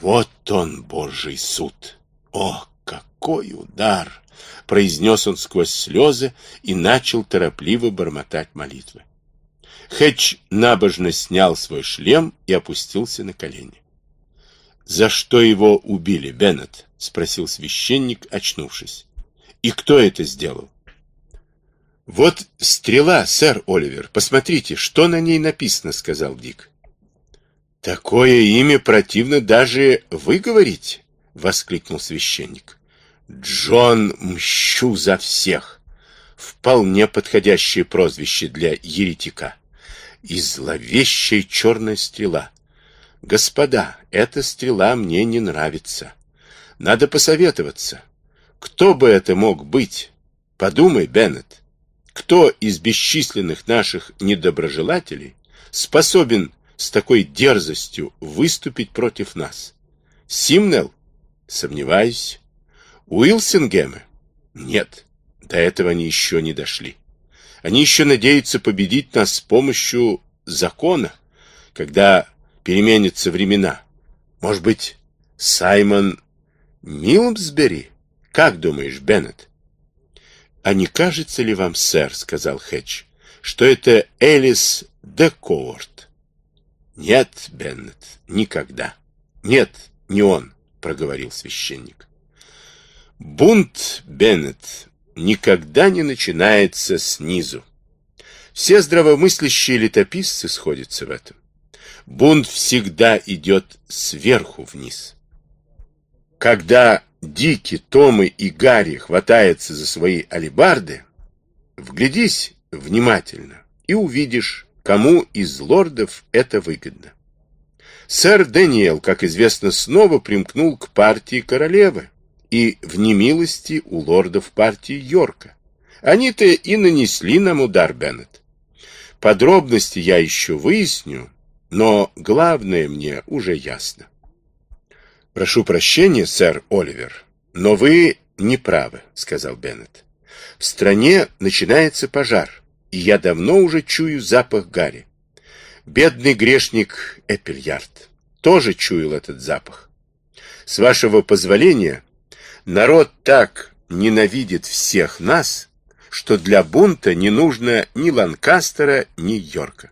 Вот он, Божий суд! О, какой удар! Произнес он сквозь слезы и начал торопливо бормотать молитвы. Хэтч набожно снял свой шлем и опустился на колени. «За что его убили, Беннет?» — спросил священник, очнувшись. «И кто это сделал?» «Вот стрела, сэр Оливер. Посмотрите, что на ней написано», — сказал Дик. «Такое имя противно даже выговорить», — воскликнул священник. «Джон мщу за всех». Вполне подходящее прозвище для еретика. И зловещая черная стрела. Господа, эта стрела мне не нравится. Надо посоветоваться. Кто бы это мог быть? Подумай, Беннет. Кто из бесчисленных наших недоброжелателей способен с такой дерзостью выступить против нас? Симнел? Сомневаюсь. Уилсингемы? Нет, до этого они еще не дошли. Они еще надеются победить нас с помощью закона, когда переменятся времена. Может быть, Саймон Милмсбери? Как думаешь, Беннет? А не кажется ли вам, сэр, сказал Хэтч, что это Элис Декоорт? Нет, Беннет, никогда. Нет, не он, проговорил священник. Бунт, Беннет, никогда не начинается снизу. Все здравомыслящие летописцы сходятся в этом. Бунт всегда идет сверху вниз. Когда Дики, Томы и Гарри хватаются за свои алебарды, вглядись внимательно и увидишь, кому из лордов это выгодно. Сэр Дэниел, как известно, снова примкнул к партии королевы и в немилости у лордов партии Йорка. Они-то и нанесли нам удар, Беннет. Подробности я еще выясню, но главное мне уже ясно. Прошу прощения, сэр Оливер, но вы не правы, сказал Беннет. В стране начинается пожар, и я давно уже чую запах гари. Бедный грешник Эппельярд тоже чуял этот запах. С вашего позволения, народ так ненавидит всех нас, что для бунта не нужно ни Ланкастера, ни Йорка.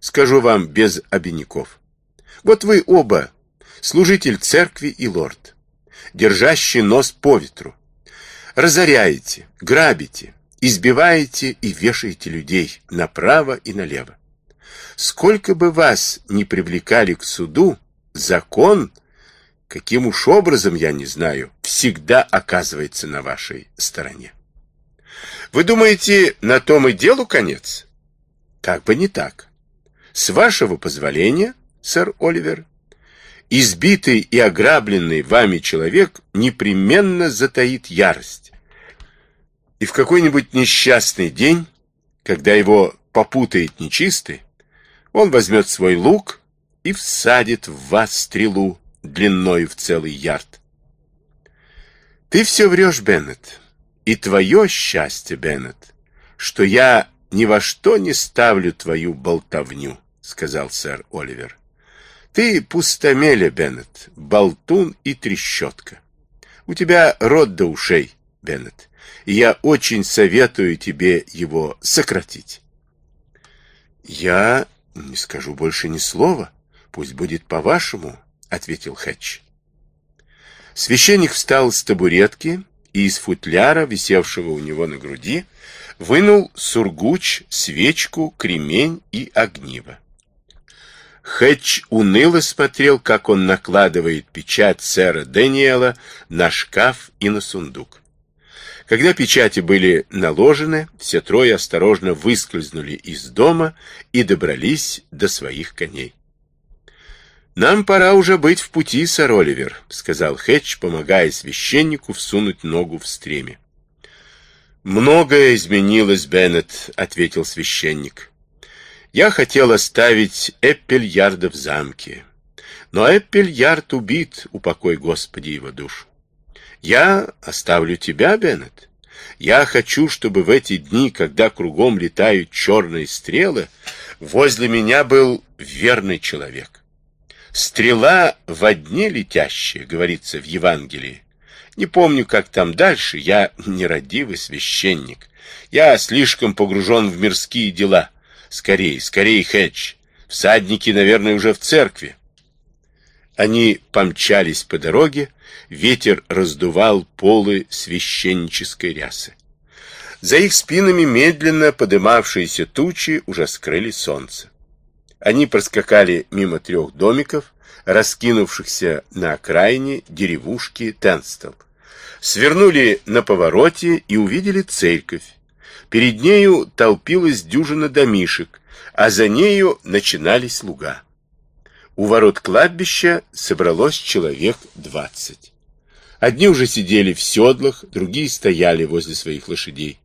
Скажу вам без обиняков. Вот вы оба служитель церкви и лорд, держащий нос по ветру. Разоряете, грабите, избиваете и вешаете людей направо и налево. Сколько бы вас ни привлекали к суду, закон, каким уж образом, я не знаю, всегда оказывается на вашей стороне. Вы думаете, на том и делу конец? Как бы не так. С вашего позволения, сэр Оливер, избитый и ограбленный вами человек непременно затаит ярость. И в какой-нибудь несчастный день, когда его попутает нечистый, он возьмет свой лук и всадит в вас стрелу длиной в целый ярд. Ты все врешь, Беннет, и твое счастье, Беннет, что я ни во что не ставлю твою болтовню, сказал сэр Оливер. Ты пустомеля, Беннет, болтун и трещотка. У тебя рот до ушей, Беннет, я очень советую тебе его сократить. Я не скажу больше ни слова, пусть будет по-вашему, ответил Хэтч. Священник встал с табуретки и из футляра, висевшего у него на груди, вынул сургуч, свечку, кремень и огниво. Хэтч уныло смотрел, как он накладывает печать сэра Дэниела на шкаф и на сундук. Когда печати были наложены, все трое осторожно выскользнули из дома и добрались до своих коней. «Нам пора уже быть в пути, сэр Оливер», — сказал Хэтч, помогая священнику всунуть ногу в стреме. «Многое изменилось, Беннет», — ответил священник. Я хотел оставить Эппельярда в замке. Но Эппельярд убит, упокой Господи его душу. Я оставлю тебя, Беннет. Я хочу, чтобы в эти дни, когда кругом летают черные стрелы, возле меня был верный человек. Стрела в одне летящая, говорится в Евангелии. Не помню, как там дальше, я нерадивый священник. Я слишком погружен в мирские дела. Скорей, скорей, Хэтч. Всадники, наверное, уже в церкви. Они помчались по дороге, ветер раздувал полы священнической рясы. За их спинами медленно подымавшиеся тучи уже скрыли солнце. Они проскакали мимо трех домиков, раскинувшихся на окраине деревушки Тенстел. Свернули на повороте и увидели церковь. Перед нею толпилась дюжина домишек, а за нею начинались луга. У ворот кладбища собралось человек двадцать. Одни уже сидели в седлах, другие стояли возле своих лошадей.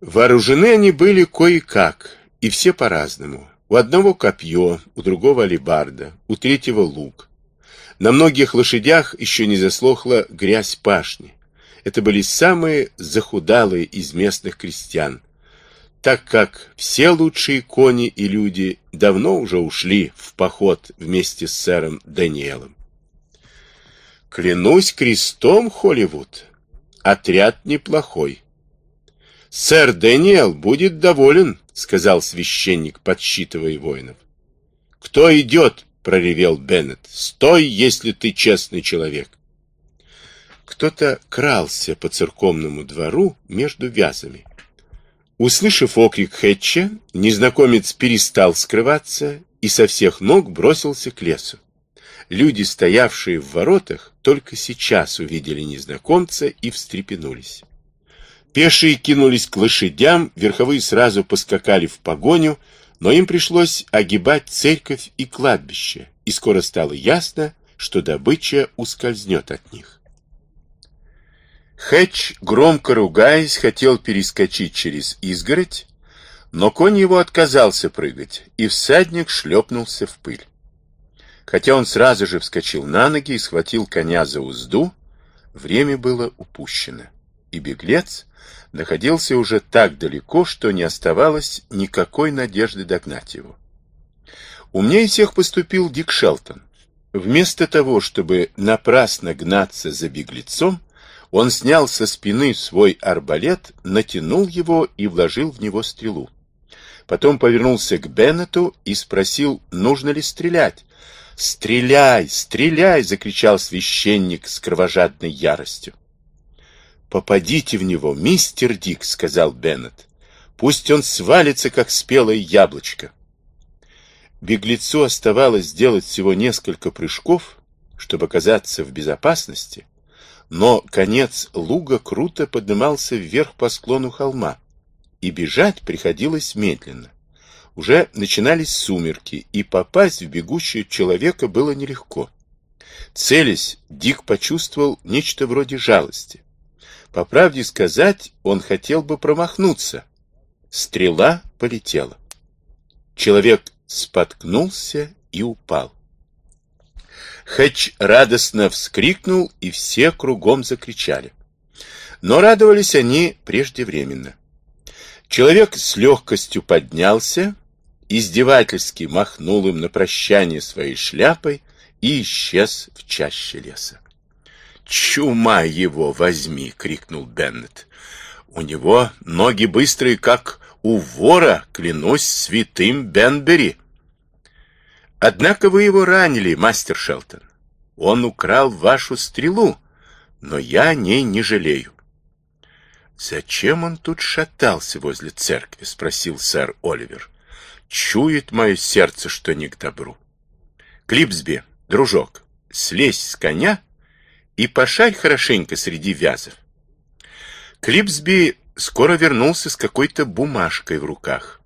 Вооружены они были кое-как, и все по-разному. У одного копье, у другого алебарда, у третьего лук. На многих лошадях еще не заслохла грязь пашни. Это были самые захудалые из местных крестьян, так как все лучшие кони и люди давно уже ушли в поход вместе с сэром Даниэлом. Клянусь крестом, Холливуд, отряд неплохой. Сэр Дэниел будет доволен, сказал священник, подсчитывая воинов. Кто идет? проревел Беннет. Стой, если ты честный человек. Кто-то крался по церковному двору между вязами. Услышав окрик Хэтча, незнакомец перестал скрываться и со всех ног бросился к лесу. Люди, стоявшие в воротах, только сейчас увидели незнакомца и встрепенулись. Пешие кинулись к лошадям, верховые сразу поскакали в погоню, но им пришлось огибать церковь и кладбище, и скоро стало ясно, что добыча ускользнет от них. Хэтч, громко ругаясь, хотел перескочить через изгородь, но конь его отказался прыгать, и всадник шлепнулся в пыль. Хотя он сразу же вскочил на ноги и схватил коня за узду, время было упущено, и беглец находился уже так далеко, что не оставалось никакой надежды догнать его. Умнее всех поступил Дик Шелтон. Вместо того, чтобы напрасно гнаться за беглецом, он снял со спины свой арбалет, натянул его и вложил в него стрелу. Потом повернулся к Беннету и спросил, нужно ли стрелять. «Стреляй! Стреляй!» — закричал священник с кровожадной яростью. «Попадите в него, мистер Дик», — сказал Беннет. «Пусть он свалится, как спелое яблочко». Беглецу оставалось сделать всего несколько прыжков, чтобы оказаться в безопасности, но конец луга круто поднимался вверх по склону холма, и бежать приходилось медленно. Уже начинались сумерки, и попасть в бегущего человека было нелегко. Целясь, Дик почувствовал нечто вроде жалости. По правде сказать, он хотел бы промахнуться. Стрела полетела. Человек споткнулся и упал. Хэтч радостно вскрикнул, и все кругом закричали. Но радовались они преждевременно. Человек с легкостью поднялся, издевательски махнул им на прощание своей шляпой и исчез в чаще леса. «Чума его возьми!» — крикнул Беннет. «У него ноги быстрые, как у вора, клянусь святым Бенбери!» «Однако вы его ранили, мастер Шелтон. Он украл вашу стрелу, но я о ней не жалею». «Зачем он тут шатался возле церкви?» — спросил сэр Оливер. «Чует мое сердце, что не к добру». «Клипсби, дружок, слезь с коня и пошарь хорошенько среди вязов. Клипсби скоро вернулся с какой-то бумажкой в руках.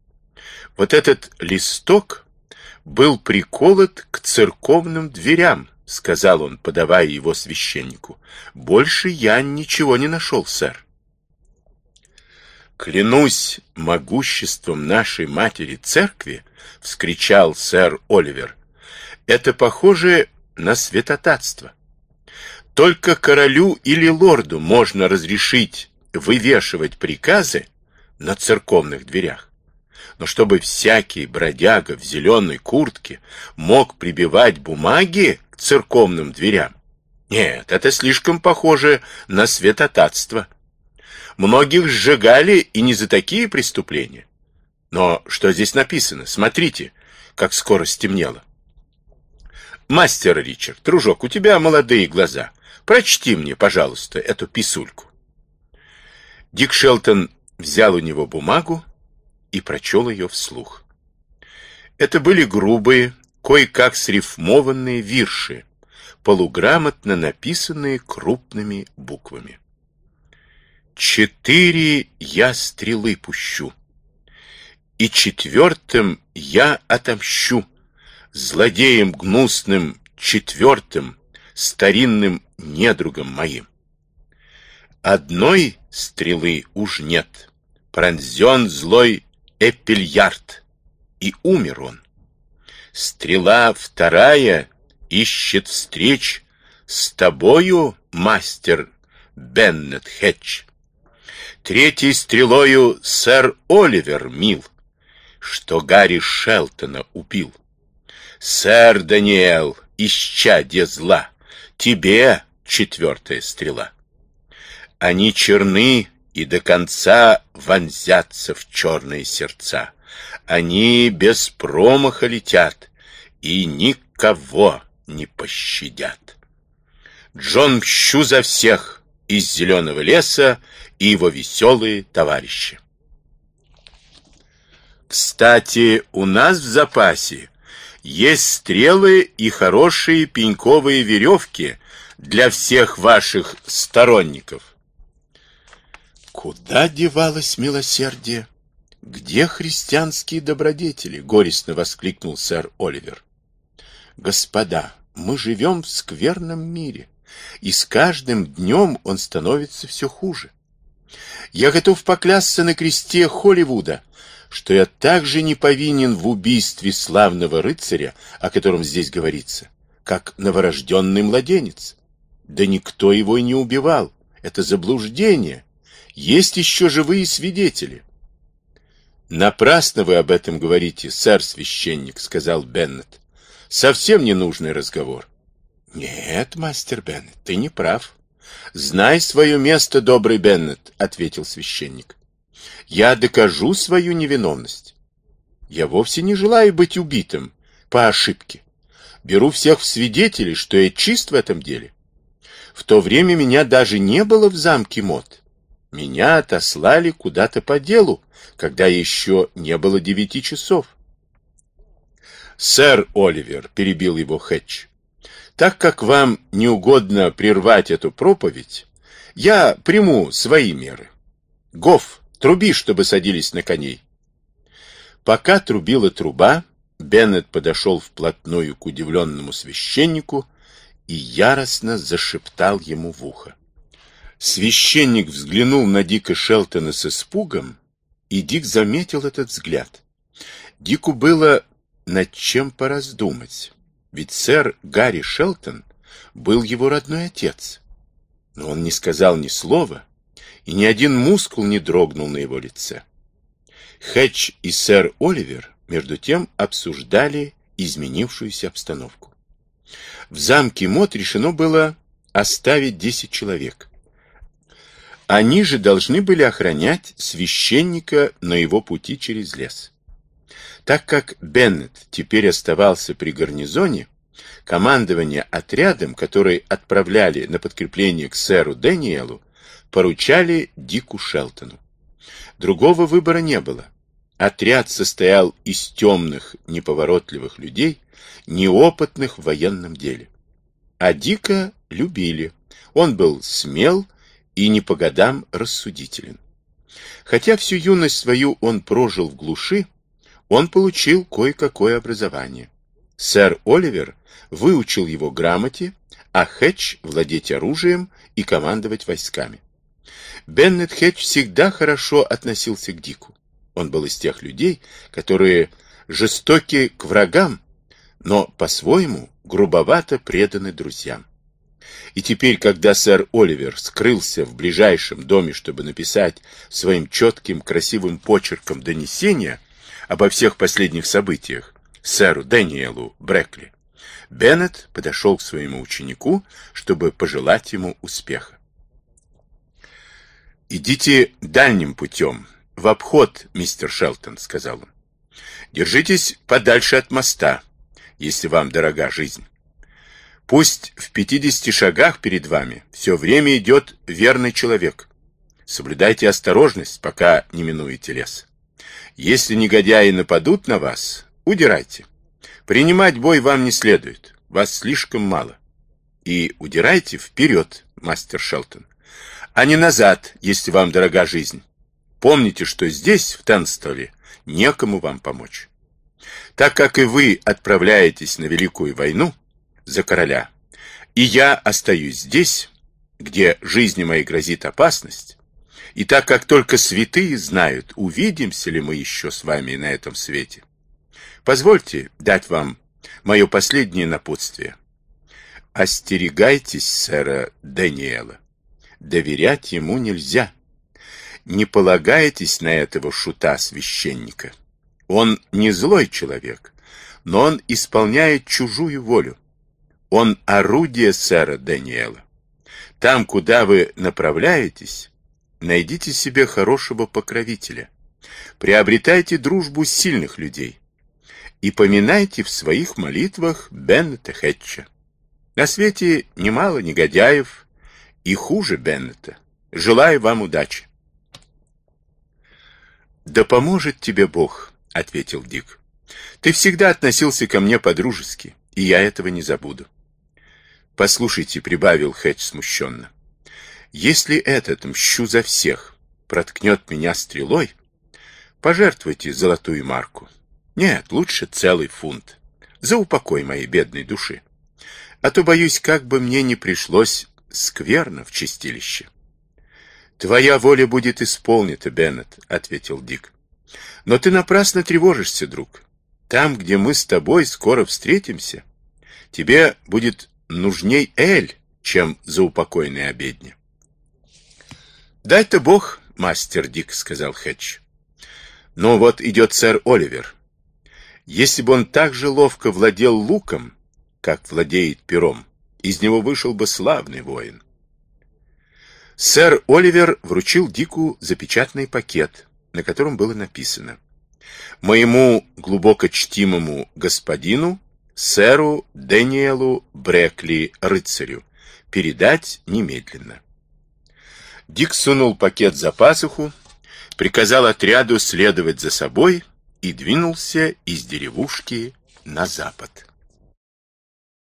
Вот этот листок был приколот к церковным дверям, сказал он, подавая его священнику. Больше я ничего не нашел, сэр. Клянусь могуществом нашей матери церкви, вскричал сэр Оливер. Это похоже на святотатство. Только королю или лорду можно разрешить вывешивать приказы на церковных дверях. Но чтобы всякий бродяга в зеленой куртке мог прибивать бумаги к церковным дверям, нет, это слишком похоже на святотатство. Многих сжигали и не за такие преступления. Но что здесь написано? Смотрите, как скоро стемнело. Мастер Ричард, дружок, у тебя молодые глаза. Прочти мне, пожалуйста, эту писульку. Дик Шелтон взял у него бумагу и прочел ее вслух. Это были грубые, кое-как срифмованные вирши, полуграмотно написанные крупными буквами. «Четыре я стрелы пущу, и четвертым я отомщу, злодеем гнусным четвертым, старинным недругом моим. Одной стрелы уж нет, пронзен злой Эпельярд, и умер он. Стрела вторая ищет встреч с тобою, мастер Беннет Хэтч. Третьей стрелою сэр Оливер мил, что Гарри Шелтона убил. Сэр Даниэл, исчадье зла, тебе четвертая стрела. Они черны и до конца вонзятся в черные сердца. Они без промаха летят и никого не пощадят. Джон мщу за всех из зеленого леса и его веселые товарищи. Кстати, у нас в запасе есть стрелы и хорошие пеньковые веревки для всех ваших сторонников. Куда девалось милосердие? Где христианские добродетели? Горестно воскликнул сэр Оливер. Господа, мы живем в скверном мире, и с каждым днем он становится все хуже. Я готов поклясться на кресте Холливуда, что я также не повинен в убийстве славного рыцаря, о котором здесь говорится, как новорожденный младенец. Да никто его и не убивал. Это заблуждение. Есть еще живые свидетели. Напрасно вы об этом говорите, сэр священник, сказал Беннет. Совсем ненужный разговор. Нет, мастер Беннет, ты не прав. Знай свое место, добрый Беннет, ответил священник я докажу свою невиновность. Я вовсе не желаю быть убитым по ошибке. Беру всех в свидетели, что я чист в этом деле. В то время меня даже не было в замке Мод. Меня отослали куда-то по делу, когда еще не было девяти часов. «Сэр Оливер», — перебил его Хэтч, — «так как вам не угодно прервать эту проповедь, я приму свои меры. Гофф, Труби, чтобы садились на коней. Пока трубила труба, Беннет подошел вплотную к удивленному священнику и яростно зашептал ему в ухо. Священник взглянул на Дика Шелтона с испугом, и Дик заметил этот взгляд. Дику было над чем пораздумать, ведь сэр Гарри Шелтон был его родной отец. Но он не сказал ни слова, и ни один мускул не дрогнул на его лице. Хэтч и сэр Оливер, между тем, обсуждали изменившуюся обстановку. В замке Мот решено было оставить десять человек. Они же должны были охранять священника на его пути через лес. Так как Беннет теперь оставался при гарнизоне, командование отрядом, который отправляли на подкрепление к сэру Дэниелу, поручали Дику Шелтону. Другого выбора не было. Отряд состоял из темных, неповоротливых людей, неопытных в военном деле. А Дика любили. Он был смел и не по годам рассудителен. Хотя всю юность свою он прожил в глуши, он получил кое-какое образование. Сэр Оливер выучил его грамоте, а Хэтч владеть оружием и командовать войсками. Беннет Хедж всегда хорошо относился к Дику. Он был из тех людей, которые жестоки к врагам, но по-своему грубовато преданы друзьям. И теперь, когда сэр Оливер скрылся в ближайшем доме, чтобы написать своим четким красивым почерком донесение, обо всех последних событиях сэру Дэниелу Брекли, Беннет подошел к своему ученику, чтобы пожелать ему успеха. «Идите дальним путем, в обход, мистер Шелтон», — сказал он. «Держитесь подальше от моста, если вам дорога жизнь. Пусть в пятидесяти шагах перед вами все время идет верный человек. Соблюдайте осторожность, пока не минуете лес. Если негодяи нападут на вас, удирайте. Принимать бой вам не следует, вас слишком мало. И удирайте вперед, мастер Шелтон, а не назад, если вам дорога жизнь. Помните, что здесь, в Танстоле, некому вам помочь. Так как и вы отправляетесь на Великую войну за короля, и я остаюсь здесь, где жизни моей грозит опасность, и так как только святые знают, увидимся ли мы еще с вами на этом свете, позвольте дать вам мое последнее напутствие. Остерегайтесь сэра Даниэла. Доверять ему нельзя. Не полагайтесь на этого шута-священника. Он не злой человек, но он исполняет чужую волю. Он орудие сэра Даниэла. Там, куда вы направляетесь, найдите себе хорошего покровителя. Приобретайте дружбу сильных людей и поминайте в своих молитвах Беннета Хэтча. На свете немало негодяев и хуже Беннета. Желаю вам удачи. «Да поможет тебе Бог», — ответил Дик. «Ты всегда относился ко мне по-дружески, и я этого не забуду». «Послушайте», — прибавил Хэтч смущенно, — «если этот, мщу за всех, проткнет меня стрелой, пожертвуйте золотую марку. Нет, лучше целый фунт. За упокой моей бедной души. А то, боюсь, как бы мне не пришлось скверно в чистилище. «Твоя воля будет исполнена, Беннет», — ответил Дик. «Но ты напрасно тревожишься, друг. Там, где мы с тобой скоро встретимся, тебе будет нужней Эль, чем заупокойная обедня». «Дай-то Бог, мастер Дик», — сказал Хэтч. «Ну вот идет сэр Оливер. Если бы он так же ловко владел луком, как владеет пером, из него вышел бы славный воин». Сэр Оливер вручил Дику запечатанный пакет, на котором было написано «Моему глубоко чтимому господину, сэру Дэниелу Брекли, рыцарю, передать немедленно». Дик сунул пакет за пасуху, приказал отряду следовать за собой и двинулся из деревушки на запад.